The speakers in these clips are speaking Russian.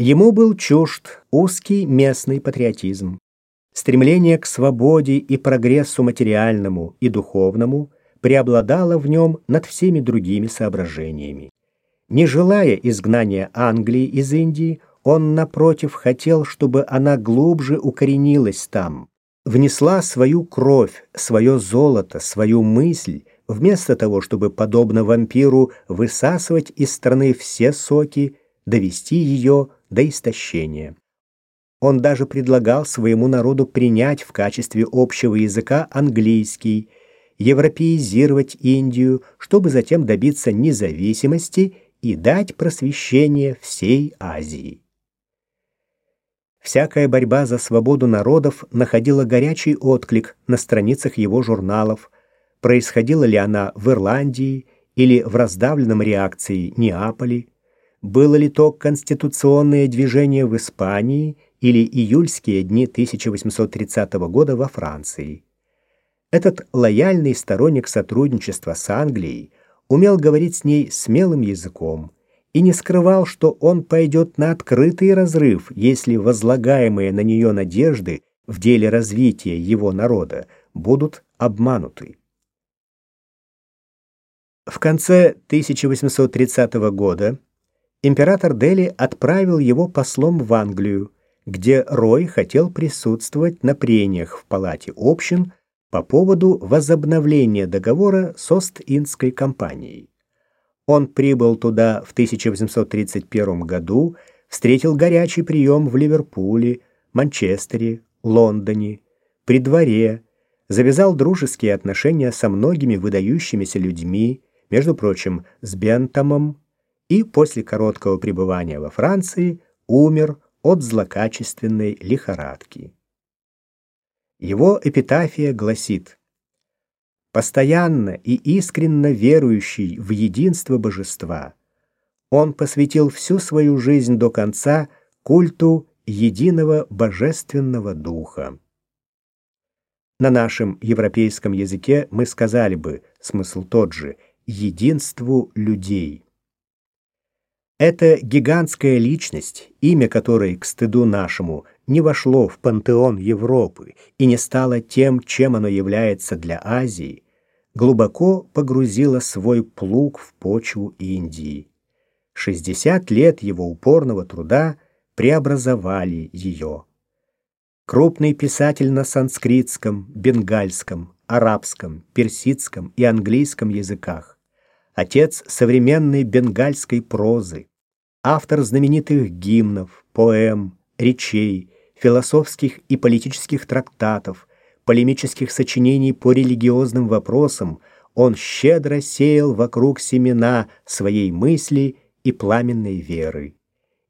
Ему был чужд узкий местный патриотизм. Стремление к свободе и прогрессу материальному и духовному преобладало в нем над всеми другими соображениями. Не желая изгнания Англии из Индии, он, напротив, хотел, чтобы она глубже укоренилась там, внесла свою кровь, свое золото, свою мысль, вместо того, чтобы, подобно вампиру, высасывать из страны все соки, довести ее до истощения. Он даже предлагал своему народу принять в качестве общего языка английский, европеизировать Индию, чтобы затем добиться независимости и дать просвещение всей Азии. Всякая борьба за свободу народов находила горячий отклик на страницах его журналов. Происходила ли она в Ирландии или в раздавленном реакции Неаполе? Было ли то конституционное движение в Испании или июльские дни 1830 года во Франции? Этот лояльный сторонник сотрудничества с Англией умел говорить с ней смелым языком и не скрывал, что он пойдет на открытый разрыв, если возлагаемые на нее надежды в деле развития его народа будут обмануты. В конце 1830 года император Дели отправил его послом в Англию, где Рой хотел присутствовать на прениях в палате общин по поводу возобновления договора с Ост-Индской компанией. Он прибыл туда в 1831 году, встретил горячий прием в Ливерпуле, Манчестере, Лондоне, при дворе, завязал дружеские отношения со многими выдающимися людьми, между прочим, с Бентомом, и после короткого пребывания во Франции умер от злокачественной лихорадки. Его эпитафия гласит «Постоянно и искренно верующий в единство божества, он посвятил всю свою жизнь до конца культу единого божественного духа». На нашем европейском языке мы сказали бы, смысл тот же, единству людей. Это гигантская личность, имя которой, к стыду нашему, не вошло в пантеон Европы и не стало тем, чем оно является для Азии, глубоко погрузило свой плуг в почву Индии. 60 лет его упорного труда преобразовали ее. Крупный писатель на санскритском, бенгальском, арабском, персидском и английском языках отец современной бенгальской прозы, автор знаменитых гимнов, поэм, речей, философских и политических трактатов, полемических сочинений по религиозным вопросам, он щедро сеял вокруг семена своей мысли и пламенной веры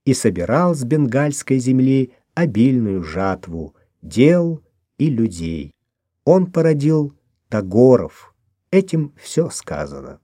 и собирал с бенгальской земли обильную жатву дел и людей. Он породил Тагоров. Этим все сказано.